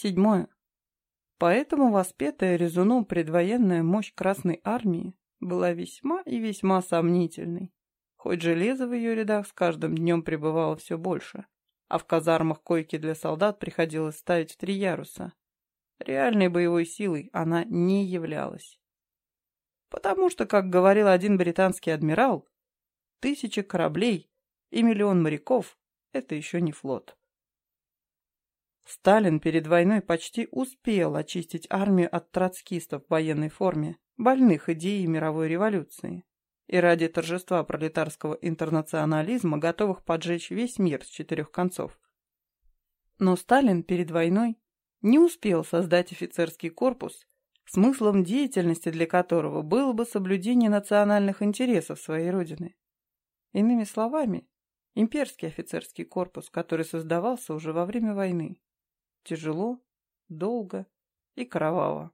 Седьмое. Поэтому воспетая резуном предвоенная мощь Красной Армии была весьма и весьма сомнительной, хоть железо в ее рядах с каждым днем пребывало все больше, а в казармах койки для солдат приходилось ставить в три яруса. Реальной боевой силой она не являлась. Потому что, как говорил один британский адмирал, тысячи кораблей и миллион моряков — это еще не флот. Сталин перед войной почти успел очистить армию от троцкистов в военной форме, больных идеей мировой революции, и ради торжества пролетарского интернационализма готовых поджечь весь мир с четырех концов. Но Сталин перед войной не успел создать офицерский корпус, смыслом деятельности для которого было бы соблюдение национальных интересов своей родины. Иными словами, имперский офицерский корпус, который создавался уже во время войны. Тяжело, долго и кроваво.